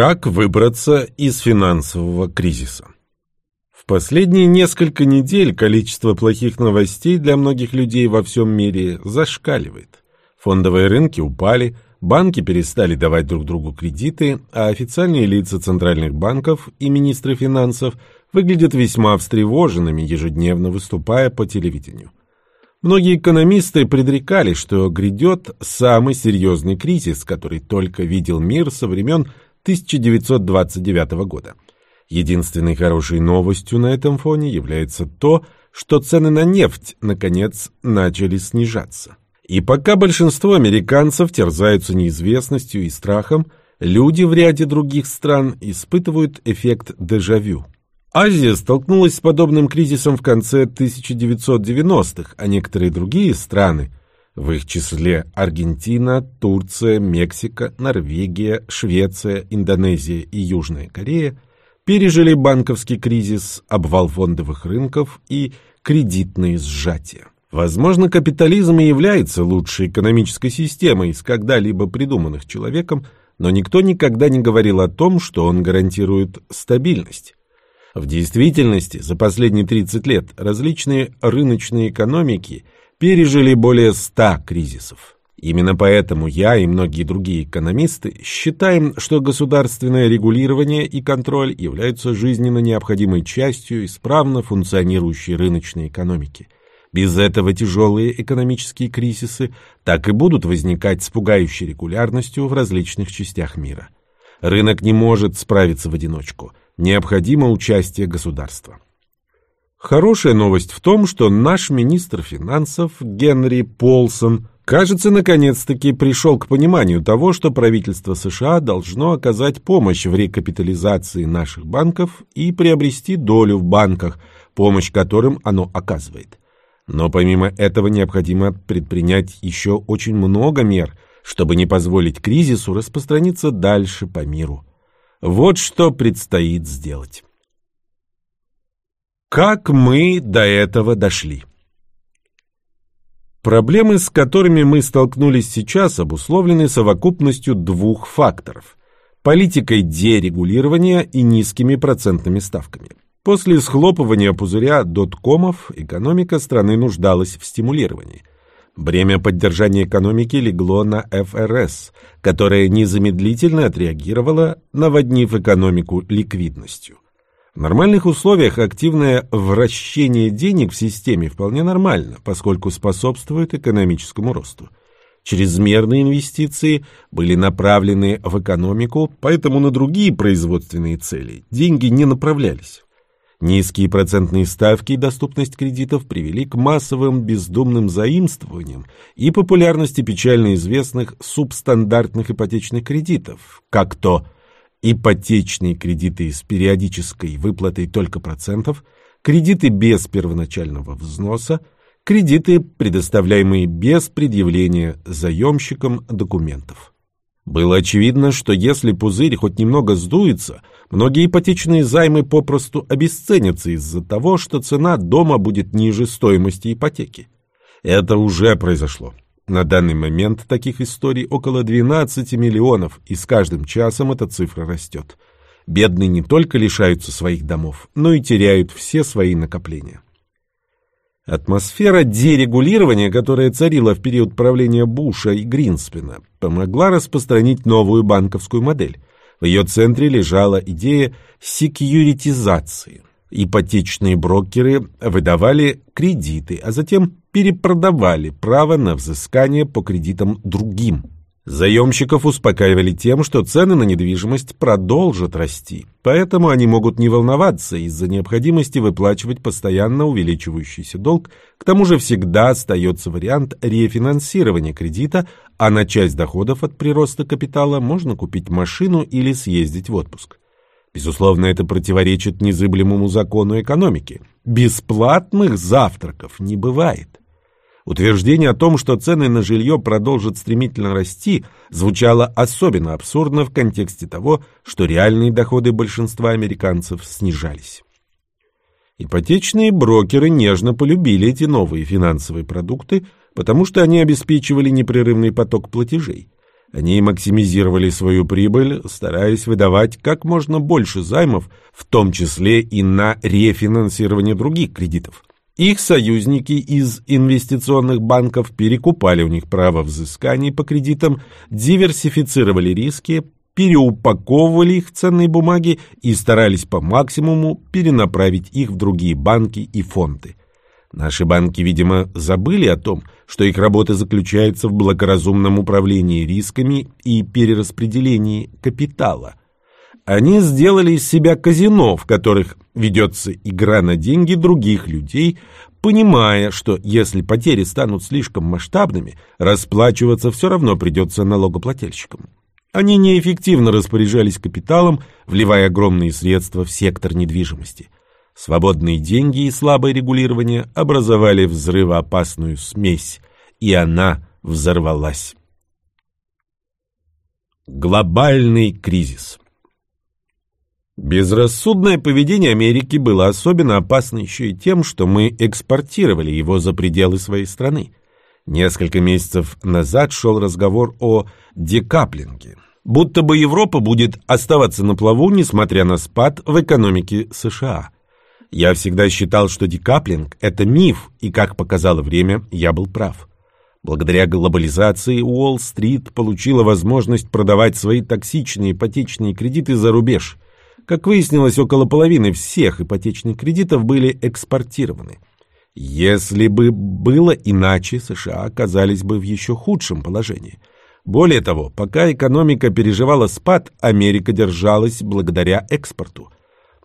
Как выбраться из финансового кризиса? В последние несколько недель количество плохих новостей для многих людей во всем мире зашкаливает. Фондовые рынки упали, банки перестали давать друг другу кредиты, а официальные лица центральных банков и министры финансов выглядят весьма встревоженными, ежедневно выступая по телевидению. Многие экономисты предрекали, что грядет самый серьезный кризис, который только видел мир со времен 1929 года. Единственной хорошей новостью на этом фоне является то, что цены на нефть, наконец, начали снижаться. И пока большинство американцев терзаются неизвестностью и страхом, люди в ряде других стран испытывают эффект дежавю. Азия столкнулась с подобным кризисом в конце 1990-х, а некоторые другие страны, в их числе Аргентина, Турция, Мексика, Норвегия, Швеция, Индонезия и Южная Корея, пережили банковский кризис, обвал фондовых рынков и кредитные сжатия. Возможно, капитализм и является лучшей экономической системой из когда-либо придуманных человеком, но никто никогда не говорил о том, что он гарантирует стабильность. В действительности, за последние 30 лет различные рыночные экономики пережили более 100 кризисов. Именно поэтому я и многие другие экономисты считаем, что государственное регулирование и контроль являются жизненно необходимой частью исправно функционирующей рыночной экономики. Без этого тяжелые экономические кризисы так и будут возникать с пугающей регулярностью в различных частях мира. Рынок не может справиться в одиночку – Необходимо участие государства. Хорошая новость в том, что наш министр финансов Генри Полсон, кажется, наконец-таки пришел к пониманию того, что правительство США должно оказать помощь в рекапитализации наших банков и приобрести долю в банках, помощь которым оно оказывает. Но помимо этого необходимо предпринять еще очень много мер, чтобы не позволить кризису распространиться дальше по миру. Вот что предстоит сделать. Как мы до этого дошли? Проблемы, с которыми мы столкнулись сейчас, обусловлены совокупностью двух факторов – политикой дерегулирования и низкими процентными ставками. После схлопывания пузыря доткомов экономика страны нуждалась в стимулировании – Бремя поддержания экономики легло на ФРС, которая незамедлительно отреагировала, наводнив экономику ликвидностью. В нормальных условиях активное вращение денег в системе вполне нормально, поскольку способствует экономическому росту. Чрезмерные инвестиции были направлены в экономику, поэтому на другие производственные цели деньги не направлялись. Низкие процентные ставки и доступность кредитов привели к массовым бездумным заимствованиям и популярности печально известных субстандартных ипотечных кредитов, как то ипотечные кредиты с периодической выплатой только процентов, кредиты без первоначального взноса, кредиты, предоставляемые без предъявления заемщикам документов. Было очевидно, что если пузырь хоть немного сдуется, многие ипотечные займы попросту обесценятся из-за того, что цена дома будет ниже стоимости ипотеки. Это уже произошло. На данный момент таких историй около 12 миллионов, и с каждым часом эта цифра растет. Бедные не только лишаются своих домов, но и теряют все свои накопления. Атмосфера дерегулирования, которая царила в период правления Буша и Гринспена, помогла распространить новую банковскую модель. В ее центре лежала идея секьюритизации. Ипотечные брокеры выдавали кредиты, а затем перепродавали право на взыскание по кредитам другим Заемщиков успокаивали тем, что цены на недвижимость продолжат расти, поэтому они могут не волноваться из-за необходимости выплачивать постоянно увеличивающийся долг, к тому же всегда остается вариант рефинансирования кредита, а на часть доходов от прироста капитала можно купить машину или съездить в отпуск. Безусловно, это противоречит незыблемому закону экономики. Бесплатных завтраков не бывает. Утверждение о том, что цены на жилье продолжат стремительно расти, звучало особенно абсурдно в контексте того, что реальные доходы большинства американцев снижались. Ипотечные брокеры нежно полюбили эти новые финансовые продукты, потому что они обеспечивали непрерывный поток платежей. Они максимизировали свою прибыль, стараясь выдавать как можно больше займов, в том числе и на рефинансирование других кредитов. Их союзники из инвестиционных банков перекупали у них право взысканий по кредитам, диверсифицировали риски, переупаковывали их в ценные бумаги и старались по максимуму перенаправить их в другие банки и фонды. Наши банки, видимо, забыли о том, что их работа заключается в благоразумном управлении рисками и перераспределении капитала. Они сделали из себя казино, в которых ведется игра на деньги других людей, понимая, что если потери станут слишком масштабными, расплачиваться все равно придется налогоплательщикам. Они неэффективно распоряжались капиталом, вливая огромные средства в сектор недвижимости – Свободные деньги и слабое регулирование образовали взрывоопасную смесь, и она взорвалась. Глобальный кризис Безрассудное поведение Америки было особенно опасно еще и тем, что мы экспортировали его за пределы своей страны. Несколько месяцев назад шел разговор о декаплинге, будто бы Европа будет оставаться на плаву, несмотря на спад в экономике США – я всегда считал, что декаплинг – это миф, и, как показало время, я был прав. Благодаря глобализации Уолл-стрит получила возможность продавать свои токсичные ипотечные кредиты за рубеж. Как выяснилось, около половины всех ипотечных кредитов были экспортированы. Если бы было иначе, США оказались бы в еще худшем положении. Более того, пока экономика переживала спад, Америка держалась благодаря экспорту –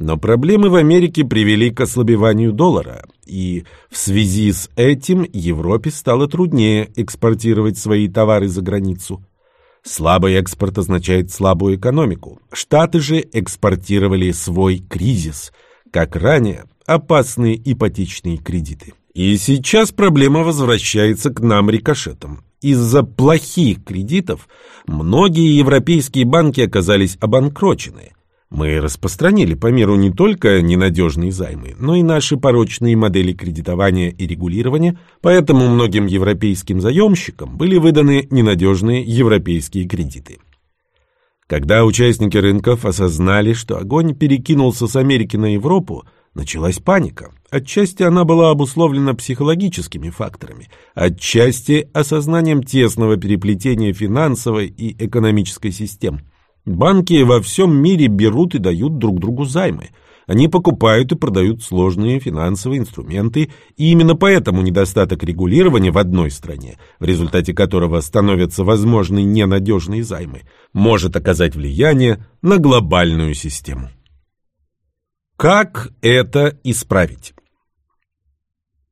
но проблемы в Америке привели к ослабеванию доллара, и в связи с этим Европе стало труднее экспортировать свои товары за границу. Слабый экспорт означает слабую экономику. Штаты же экспортировали свой кризис, как ранее опасные ипотечные кредиты. И сейчас проблема возвращается к нам рикошетом. Из-за плохих кредитов многие европейские банки оказались обанкрочены. Мы распространили по миру не только ненадежные займы, но и наши порочные модели кредитования и регулирования, поэтому многим европейским заемщикам были выданы ненадежные европейские кредиты. Когда участники рынков осознали, что огонь перекинулся с Америки на Европу, началась паника. Отчасти она была обусловлена психологическими факторами, отчасти осознанием тесного переплетения финансовой и экономической систем – Банки во всем мире берут и дают друг другу займы. Они покупают и продают сложные финансовые инструменты, и именно поэтому недостаток регулирования в одной стране, в результате которого становятся возможны ненадежные займы, может оказать влияние на глобальную систему. Как это исправить?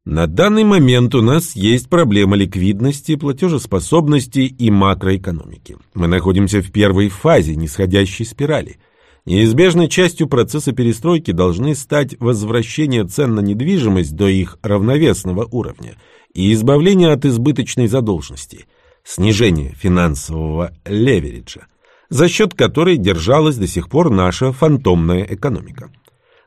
На данный момент у нас есть проблема ликвидности, платежеспособности и макроэкономики. Мы находимся в первой фазе нисходящей спирали. Неизбежной частью процесса перестройки должны стать возвращение цен на недвижимость до их равновесного уровня и избавление от избыточной задолженности, снижение финансового левериджа, за счет которой держалась до сих пор наша фантомная экономика.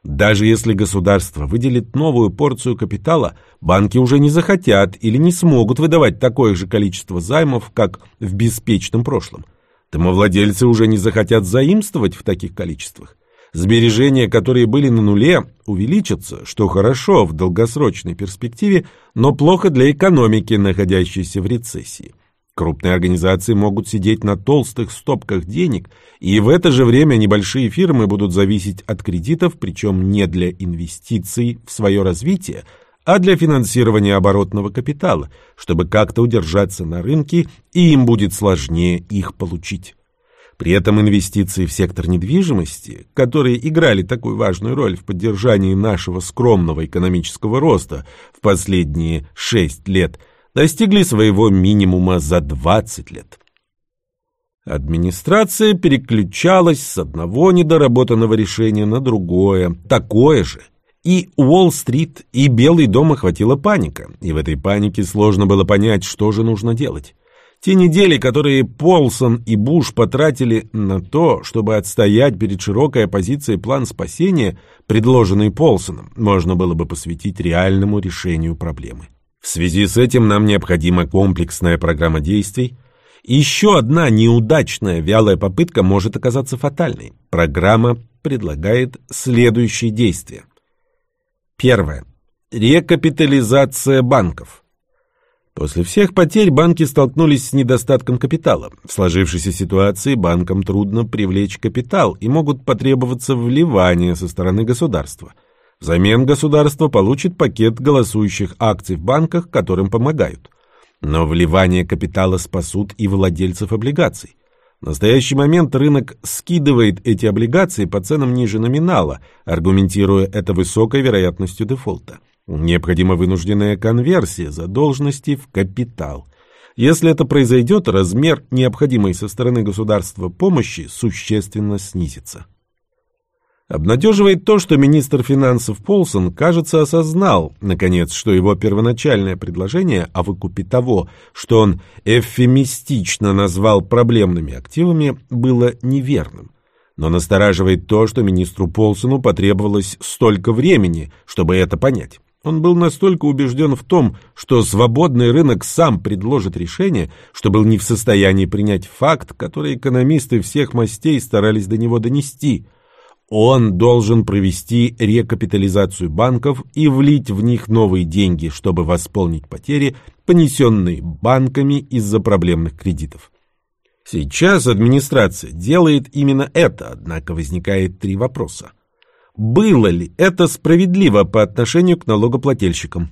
Даже если государство выделит новую порцию капитала, банки уже не захотят или не смогут выдавать такое же количество займов, как в беспечном прошлом. Домовладельцы уже не захотят заимствовать в таких количествах. Сбережения, которые были на нуле, увеличатся, что хорошо в долгосрочной перспективе, но плохо для экономики, находящейся в рецессии. Крупные организации могут сидеть на толстых стопках денег, и в это же время небольшие фирмы будут зависеть от кредитов, причем не для инвестиций в свое развитие, а для финансирования оборотного капитала, чтобы как-то удержаться на рынке, и им будет сложнее их получить. При этом инвестиции в сектор недвижимости, которые играли такую важную роль в поддержании нашего скромного экономического роста в последние шесть лет – достигли своего минимума за 20 лет. Администрация переключалась с одного недоработанного решения на другое, такое же. И Уолл-стрит, и Белый дом охватила паника, и в этой панике сложно было понять, что же нужно делать. Те недели, которые Полсон и Буш потратили на то, чтобы отстоять перед широкой оппозицией план спасения, предложенный Полсоном, можно было бы посвятить реальному решению проблемы. В связи с этим нам необходима комплексная программа действий, Еще одна неудачная вялая попытка может оказаться фатальной. Программа предлагает следующие действия. Первое. Рекапитализация банков. После всех потерь банки столкнулись с недостатком капитала. В сложившейся ситуации банкам трудно привлечь капитал и могут потребоваться вливания со стороны государства. Взамен государство получит пакет голосующих акций в банках, которым помогают. Но вливание капитала спасут и владельцев облигаций. В настоящий момент рынок скидывает эти облигации по ценам ниже номинала, аргументируя это высокой вероятностью дефолта. Необходима вынужденная конверсия задолженности в капитал. Если это произойдет, размер необходимой со стороны государства помощи существенно снизится. Обнадеживает то, что министр финансов Полсон, кажется, осознал, наконец, что его первоначальное предложение о выкупе того, что он эвфемистично назвал проблемными активами, было неверным. Но настораживает то, что министру Полсону потребовалось столько времени, чтобы это понять. Он был настолько убежден в том, что свободный рынок сам предложит решение, что был не в состоянии принять факт, который экономисты всех мастей старались до него донести. Он должен провести рекапитализацию банков и влить в них новые деньги, чтобы восполнить потери, понесенные банками из-за проблемных кредитов. Сейчас администрация делает именно это, однако возникает три вопроса. Было ли это справедливо по отношению к налогоплательщикам?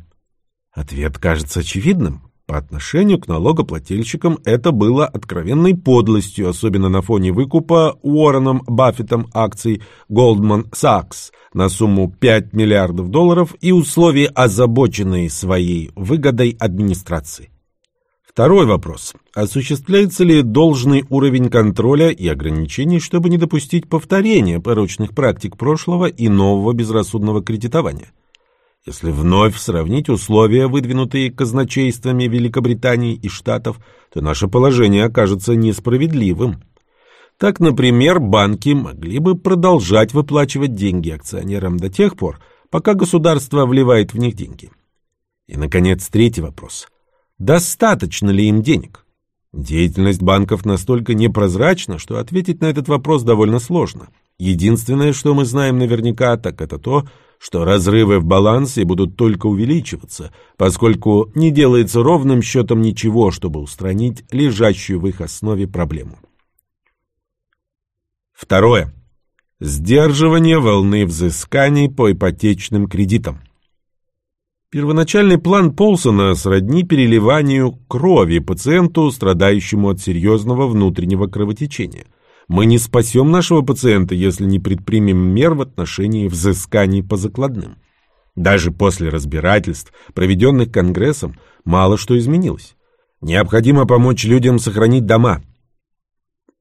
Ответ кажется очевидным. По отношению к налогоплательщикам это было откровенной подлостью, особенно на фоне выкупа Уорреном Баффетом акций Goldman Sachs на сумму 5 миллиардов долларов и условия, озабоченные своей выгодой администрации. Второй вопрос. Осуществляется ли должный уровень контроля и ограничений, чтобы не допустить повторения порочных практик прошлого и нового безрассудного кредитования? Если вновь сравнить условия, выдвинутые казначействами Великобритании и Штатов, то наше положение окажется несправедливым. Так, например, банки могли бы продолжать выплачивать деньги акционерам до тех пор, пока государство вливает в них деньги. И, наконец, третий вопрос – Достаточно ли им денег? Деятельность банков настолько непрозрачна, что ответить на этот вопрос довольно сложно. Единственное, что мы знаем наверняка, так это то, что разрывы в балансе будут только увеличиваться, поскольку не делается ровным счетом ничего, чтобы устранить лежащую в их основе проблему. Второе. Сдерживание волны взысканий по ипотечным кредитам. Первоначальный план Полсона сродни переливанию крови пациенту, страдающему от серьезного внутреннего кровотечения. Мы не спасем нашего пациента, если не предпримем мер в отношении взысканий по закладным. Даже после разбирательств, проведенных Конгрессом, мало что изменилось. Необходимо помочь людям сохранить дома.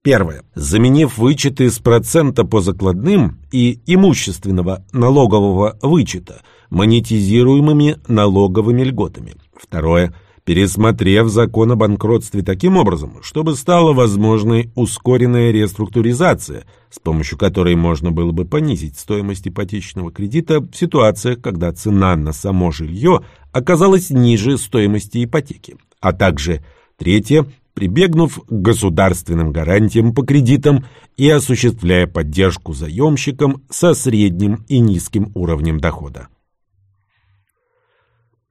Первое. Заменив вычеты с процента по закладным и имущественного налогового вычета – монетизируемыми налоговыми льготами. Второе. Пересмотрев закон о банкротстве таким образом, чтобы стала возможной ускоренная реструктуризация, с помощью которой можно было бы понизить стоимость ипотечного кредита в ситуациях, когда цена на само жилье оказалась ниже стоимости ипотеки. А также, третье, прибегнув к государственным гарантиям по кредитам и осуществляя поддержку заемщикам со средним и низким уровнем дохода.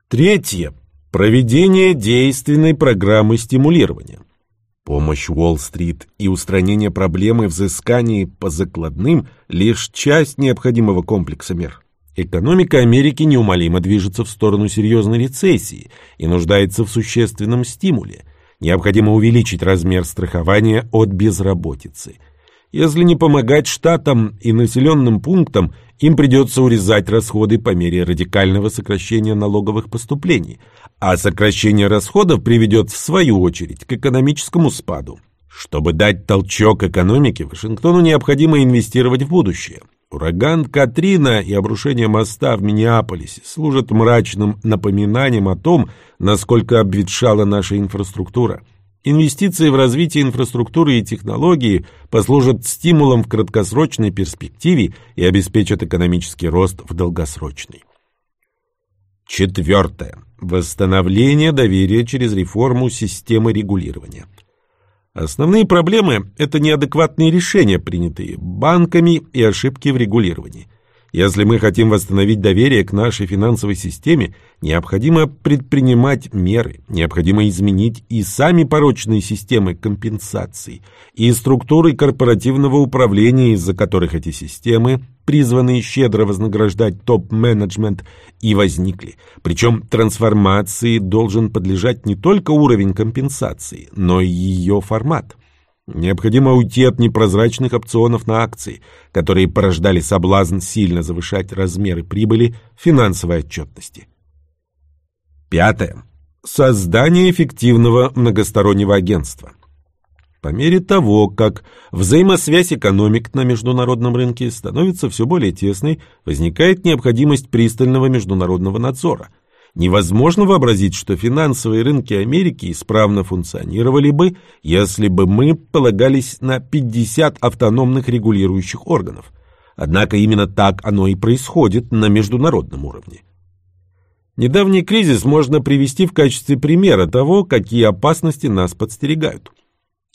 Третье. Проведение действенной программы стимулирования. Помощь Уолл-стрит и устранение проблемы взысканий по закладным – лишь часть необходимого комплекса мер. Экономика Америки неумолимо движется в сторону серьезной рецессии и нуждается в существенном стимуле. Необходимо увеличить размер страхования от безработицы – если не помогать штатам и населенным пунктам, им придется урезать расходы по мере радикального сокращения налоговых поступлений, а сокращение расходов приведет в свою очередь к экономическому спаду. Чтобы дать толчок экономике, Вашингтону необходимо инвестировать в будущее. Ураган Катрина и обрушение моста в Миннеаполисе служат мрачным напоминанием о том, насколько обветшала наша инфраструктура – Инвестиции в развитие инфраструктуры и технологии послужат стимулом в краткосрочной перспективе и обеспечат экономический рост в долгосрочной. Четвертое. Восстановление доверия через реформу системы регулирования. Основные проблемы – это неадекватные решения, принятые банками и ошибки в регулировании. Если мы хотим восстановить доверие к нашей финансовой системе, необходимо предпринимать меры, необходимо изменить и сами порочные системы компенсаций, и структуры корпоративного управления, из-за которых эти системы, призванные щедро вознаграждать топ-менеджмент, и возникли. Причем трансформации должен подлежать не только уровень компенсации, но и ее формат – Необходимо уйти от непрозрачных опционов на акции, которые порождали соблазн сильно завышать размеры прибыли финансовой отчетности. Пятое. Создание эффективного многостороннего агентства. По мере того, как взаимосвязь экономик на международном рынке становится все более тесной, возникает необходимость пристального международного надзора – Невозможно вообразить, что финансовые рынки Америки исправно функционировали бы, если бы мы полагались на 50 автономных регулирующих органов. Однако именно так оно и происходит на международном уровне. Недавний кризис можно привести в качестве примера того, какие опасности нас подстерегают.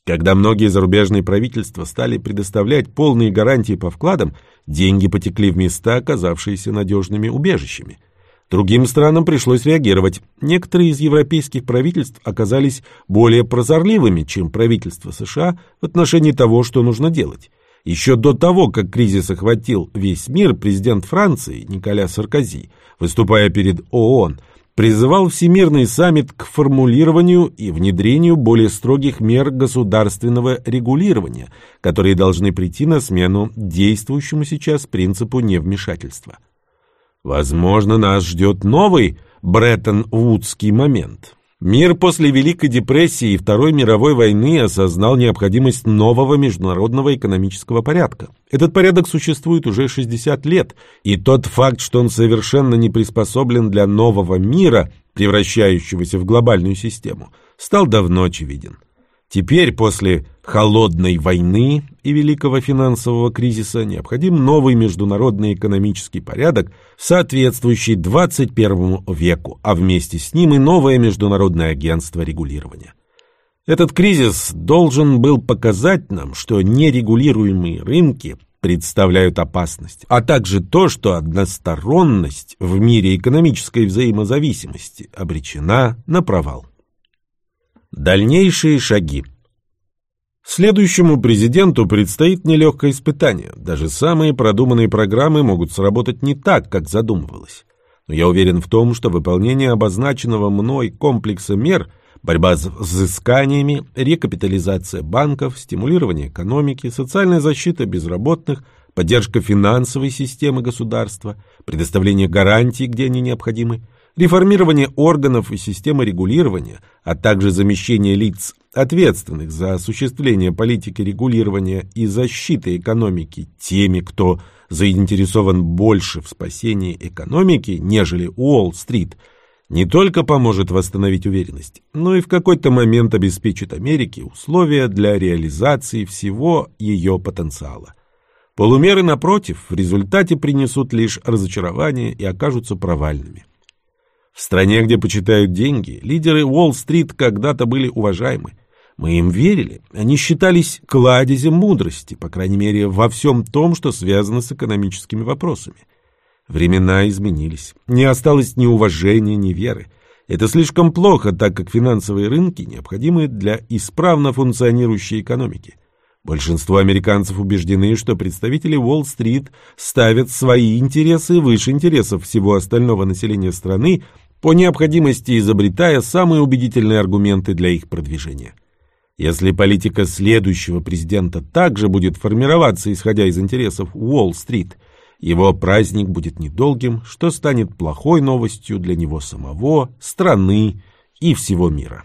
Когда многие зарубежные правительства стали предоставлять полные гарантии по вкладам, деньги потекли в места, оказавшиеся надежными убежищами – Другим странам пришлось реагировать. Некоторые из европейских правительств оказались более прозорливыми, чем правительство США в отношении того, что нужно делать. Еще до того, как кризис охватил весь мир, президент Франции Николя Саркози, выступая перед ООН, призывал Всемирный саммит к формулированию и внедрению более строгих мер государственного регулирования, которые должны прийти на смену действующему сейчас принципу невмешательства. Возможно, нас ждет новый Бреттон-Вудский момент. Мир после Великой депрессии и Второй мировой войны осознал необходимость нового международного экономического порядка. Этот порядок существует уже 60 лет, и тот факт, что он совершенно не приспособлен для нового мира, превращающегося в глобальную систему, стал давно очевиден. Теперь, после холодной войны и великого финансового кризиса, необходим новый международный экономический порядок, соответствующий 21 веку, а вместе с ним и новое международное агентство регулирования. Этот кризис должен был показать нам, что нерегулируемые рынки представляют опасность, а также то, что односторонность в мире экономической взаимозависимости обречена на провал. Дальнейшие шаги. Следующему президенту предстоит нелегкое испытание. Даже самые продуманные программы могут сработать не так, как задумывалось. Но я уверен в том, что выполнение обозначенного мной комплекса мер – борьба с взысканиями, рекапитализация банков, стимулирование экономики, социальная защита безработных, поддержка финансовой системы государства, предоставление гарантий, где они необходимы – реформирование органов и системы регулирования, а также замещение лиц, ответственных за осуществление политики регулирования и защиты экономики теми, кто заинтересован больше в спасении экономики, нежели Уолл-стрит, не только поможет восстановить уверенность, но и в какой-то момент обеспечит Америке условия для реализации всего ее потенциала. Полумеры, напротив, в результате принесут лишь разочарование и окажутся провальными. В стране, где почитают деньги, лидеры Уолл-стрит когда-то были уважаемы. Мы им верили. Они считались кладезем мудрости, по крайней мере, во всем том, что связано с экономическими вопросами. Времена изменились. Не осталось ни уважения, ни веры. Это слишком плохо, так как финансовые рынки необходимы для исправно функционирующей экономики. Большинство американцев убеждены, что представители Уолл-стрит ставят свои интересы выше интересов всего остального населения страны, по необходимости изобретая самые убедительные аргументы для их продвижения. Если политика следующего президента также будет формироваться, исходя из интересов Уолл-стрит, его праздник будет недолгим, что станет плохой новостью для него самого, страны и всего мира.